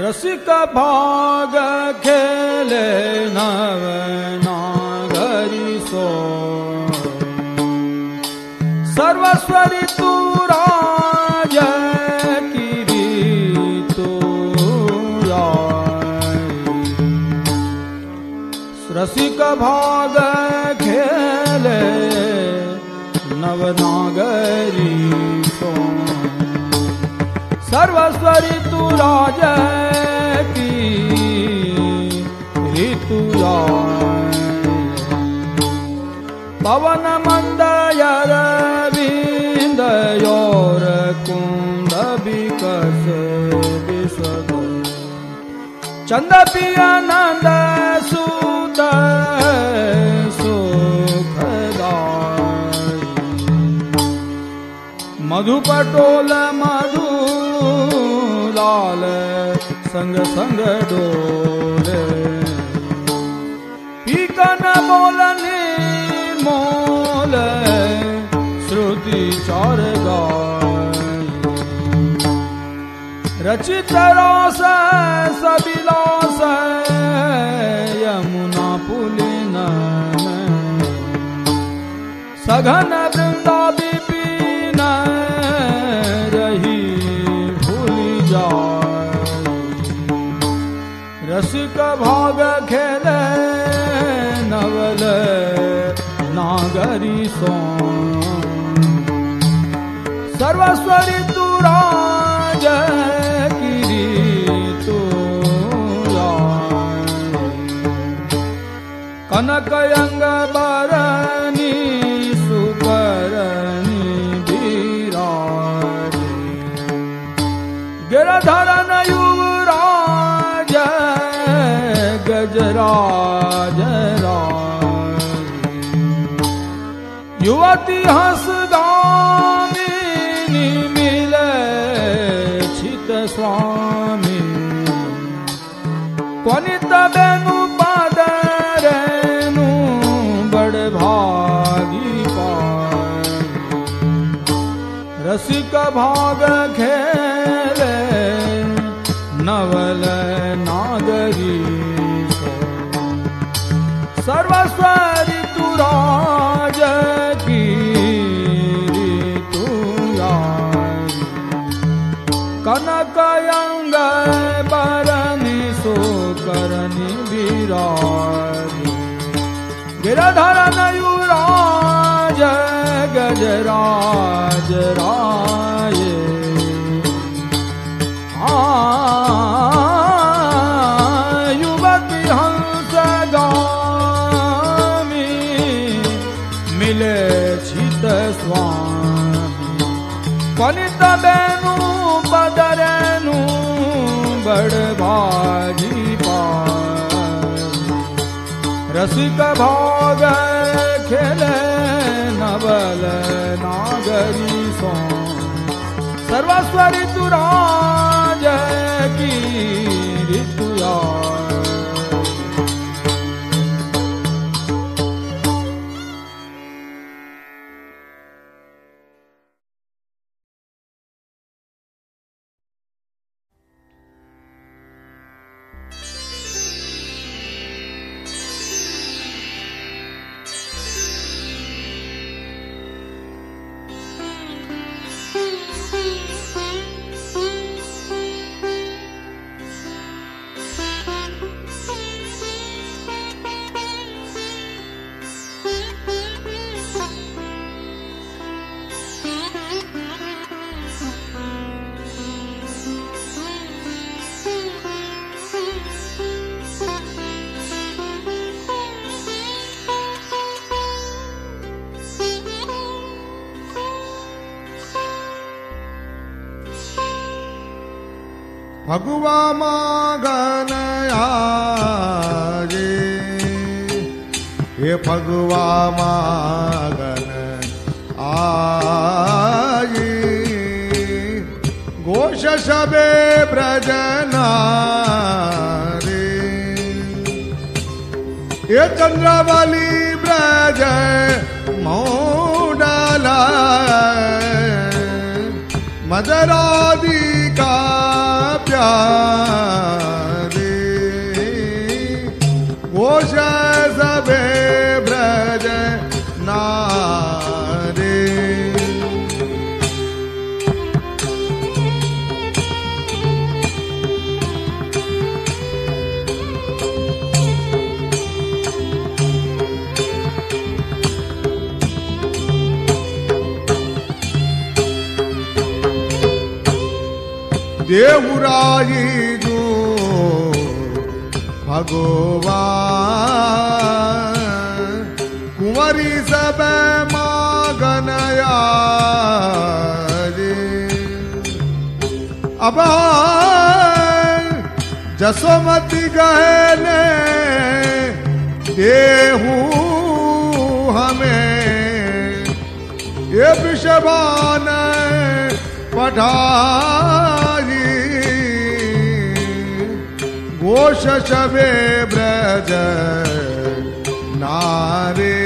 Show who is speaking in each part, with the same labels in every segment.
Speaker 1: रसिक भाग खेले नव नागरी सो सर्वस्वरी तू राज रसिक भाग खेले नवनागरी सो सर्वस्वरी तू राज की ऋतु पवन मंदयर विंदयोर कुंद विकस विशद चंद पियानंद सुत सुखदाय मधु पटोल मधु लाल संग संग डोले। पीकन बोलने मोल, श्रुति चार रचित रस सबिलास यमुना पुलिन सघन वृंदा विपिन रसिक भाग खेल नवल नागरी सो सर्वस्वरी भाग खेले भाग खेले नवल नागरी सो सर्वस्वरी तुराज की
Speaker 2: हगुआ मागनया रे ये फगुआ मागन आए घोष सबे ब्रजनारे। ये चंद्रवाली ब्रज मोडला मदरादी का Ah. भगवान कुंवरी सब मागनया अब जसोमती गहने देहू हमें ये विषबान पठाई शबे ब्रज नारे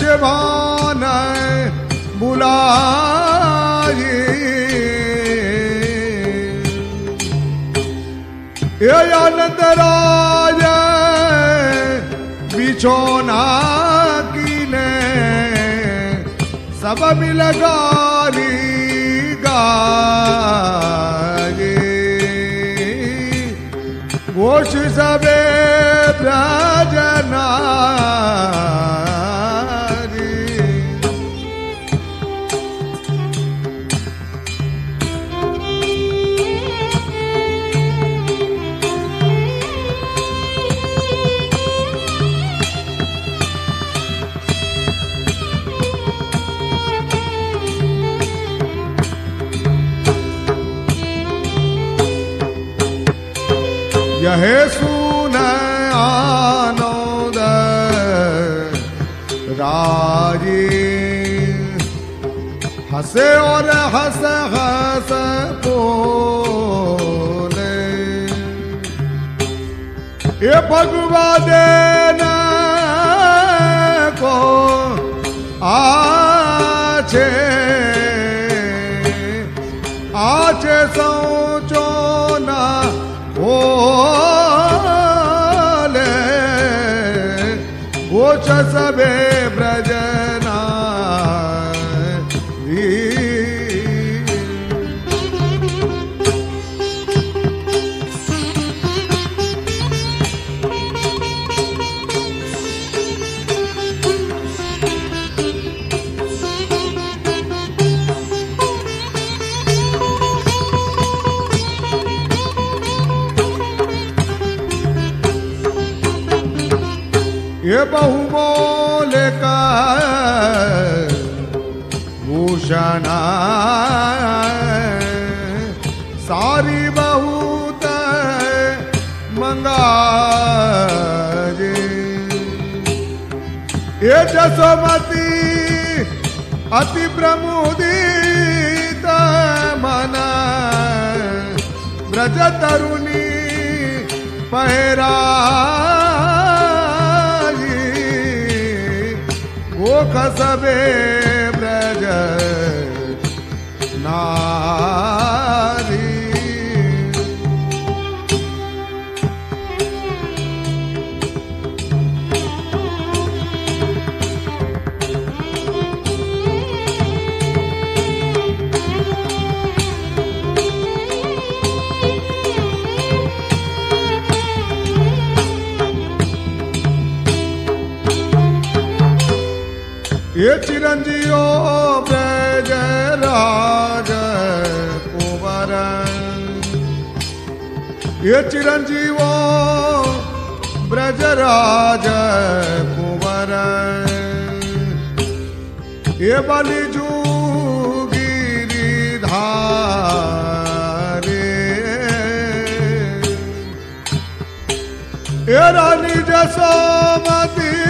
Speaker 2: आज वृषभान बुलाई ये आनंद राज, बिछोना कीने। सब मिल गारी गाये घोष सबे ब्रजनारी हंसे और हंस हंस बोले। ये भगवा देना को आछे सोचो ना सबे ब्रजना अति प्रमुदित मन। व्रज तरुणी पहरा गोख सबे ये चिरंजीव ब्रज राज कुंवर ये चिरंजीव ब्रज राज कुंवर ये बलि धारे ये रानी जसोमती।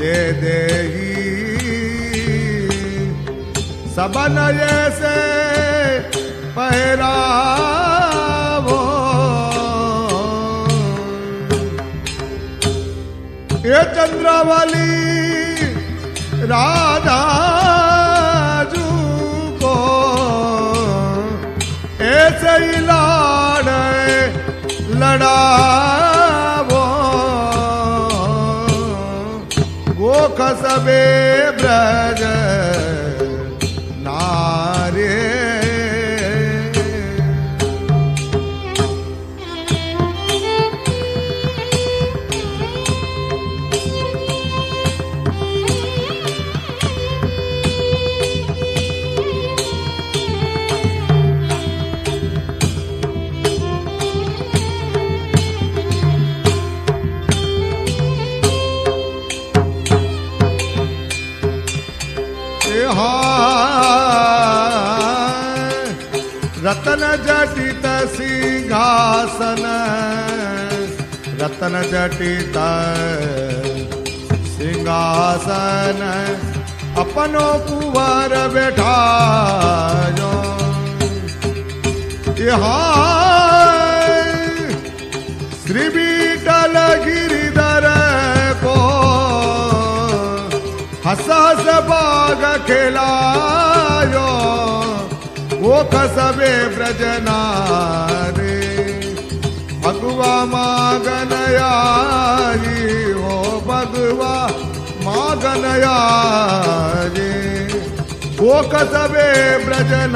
Speaker 2: दे दे सबन जैसे पहरा वो ये चंद्रावली राधा गोख सबे ब्रज सिंहासन रतन जटित, सिंहासन, अपनो कुंवर बैठा जो श्री बीटल गिरिधर को हसास बाग खिलायो। वो कसबे ब्रजनारे भगवा मा गनया गोकसवे व्रजन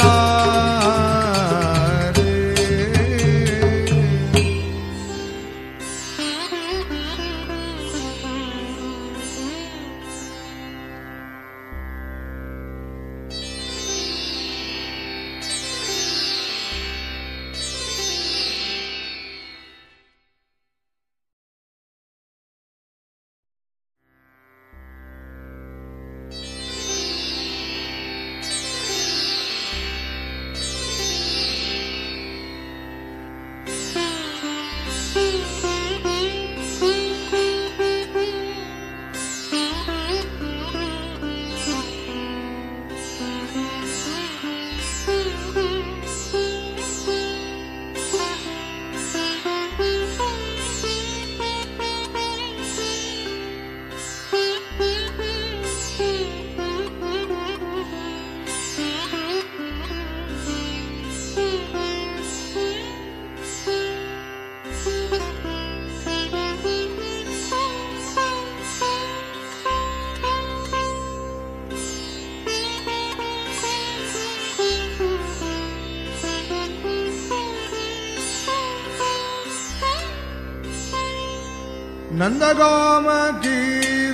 Speaker 2: नंदगाम की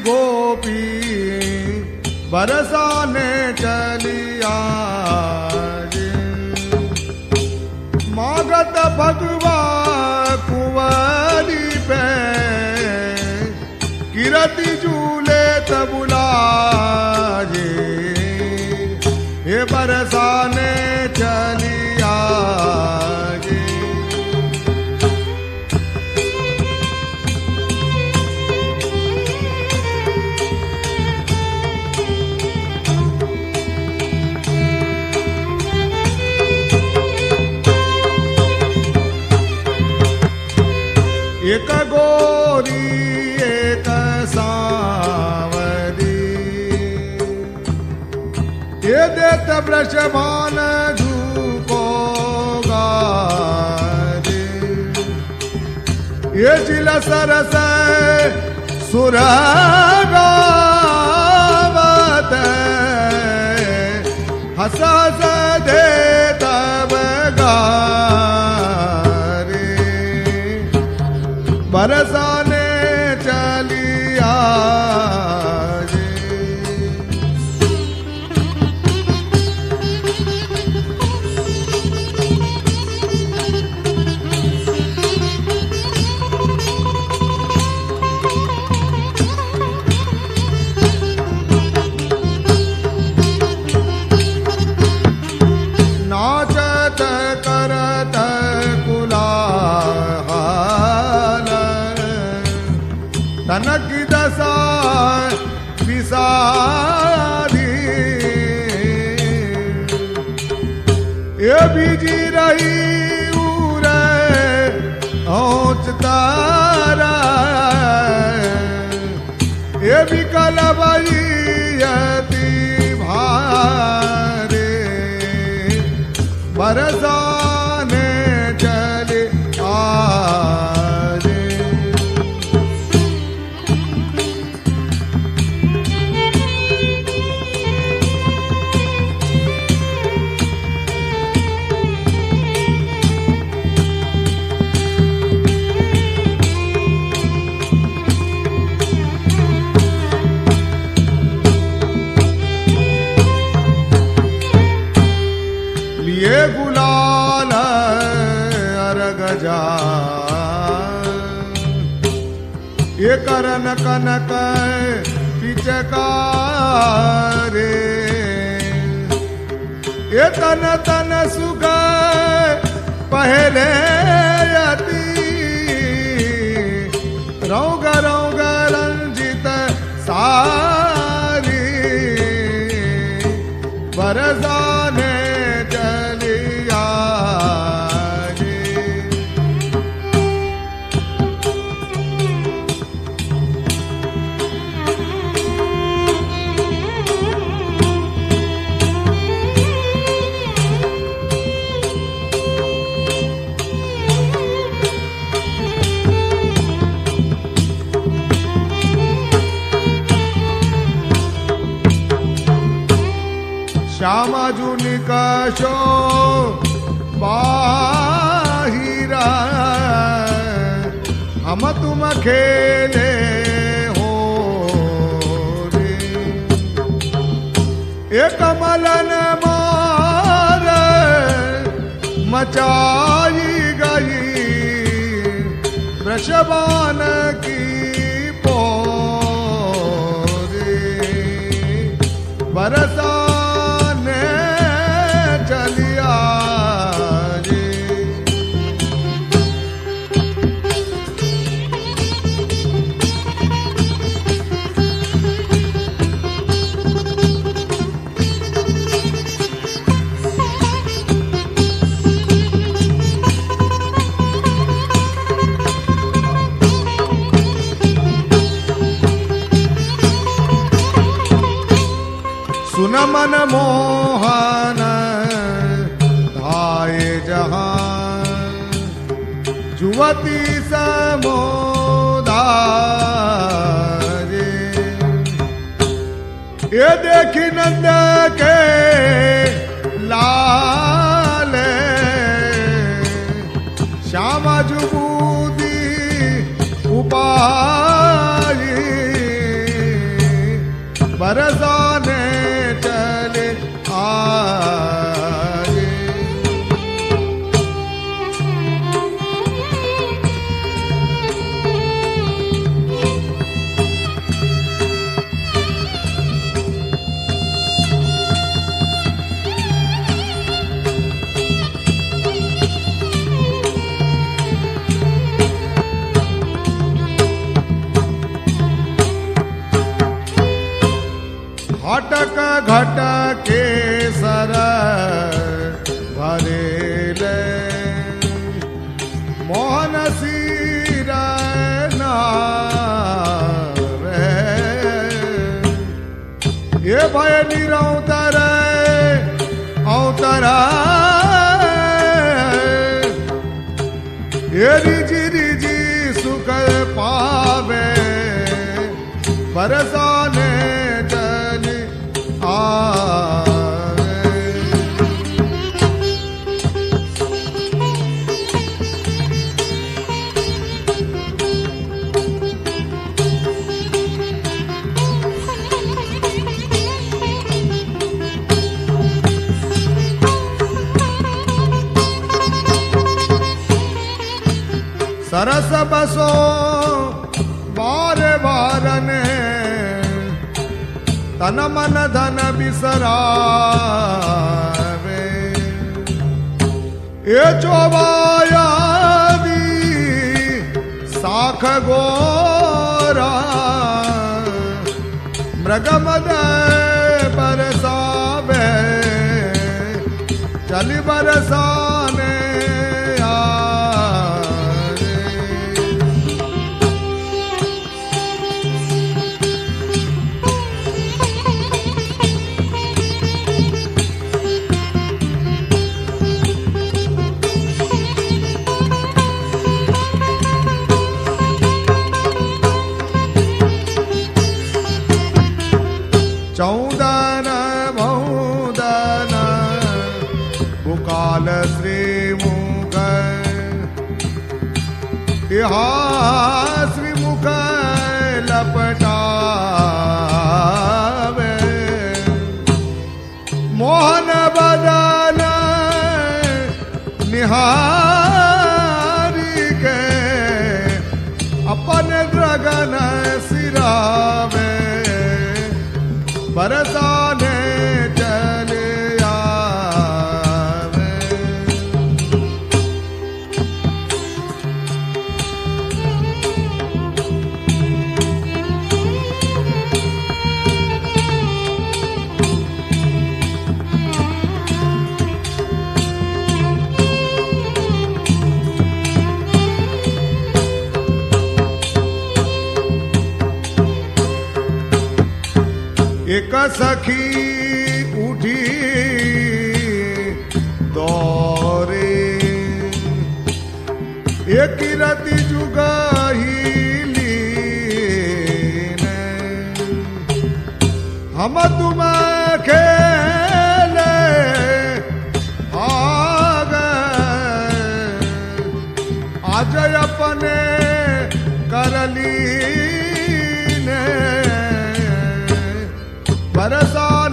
Speaker 2: गोपी बरसाने चलिया मागत भगवा कुंवरी पे किरति झूले तबुला हे बरसाने एक गोरी एक सावरी। ये देत ब्रजमान झूको ये जिल सरस सुरगावत हसस दे करन कनक पिचकारे। ये तन तन सुख पहले यति रौग रौग रंजित सारी। बरसाने श्यामा जू निकाशो बाहिरा। हम तुम खेले हो रे। एक मलन मार मचाई गई। की सुन मन मोहन धाये जहाँ। जुवती समोदारे ये देखी नंद सरस बसो। बार ने। तन मन धन बिसरावे। ये चोबायादी, साख गोरा। मृगमद बरसावे। चली बरसा सखी उठी दौरे। एक रति जुगाही हम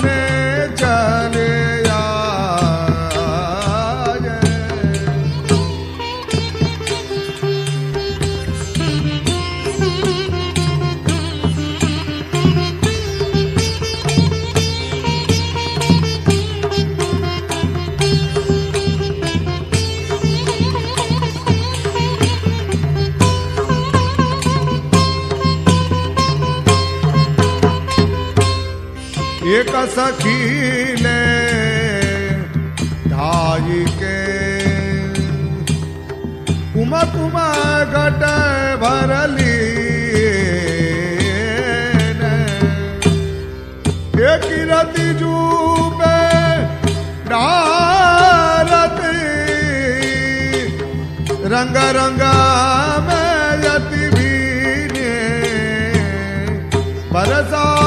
Speaker 2: चले सखी ने ढाई के कुम कुम घट भरली। एक रति जूबे रंग रंगा में यति भी बरसाने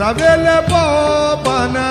Speaker 2: सवेल पनबरकावे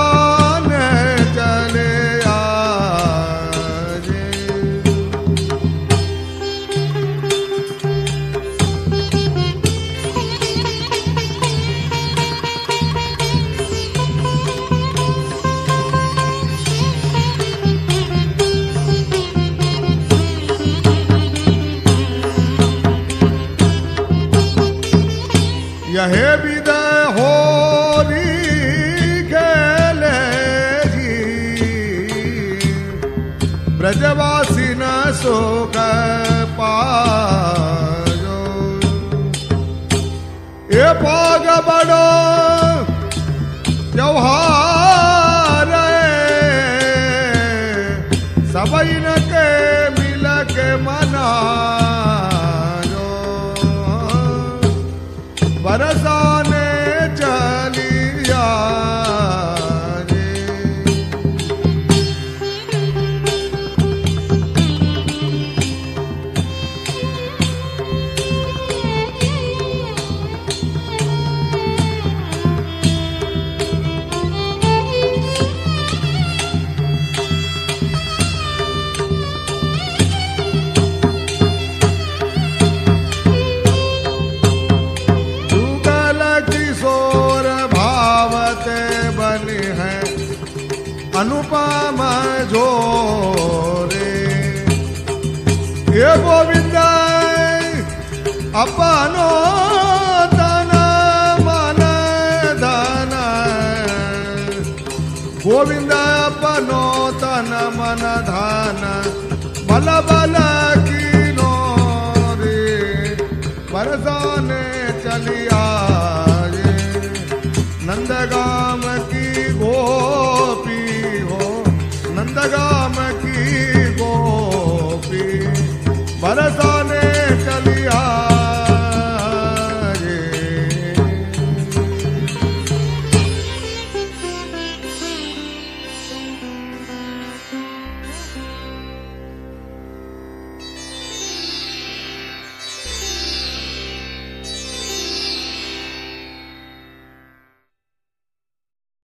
Speaker 2: अपनो तन मन धन गोविंद अपनो तन मन धन बलबा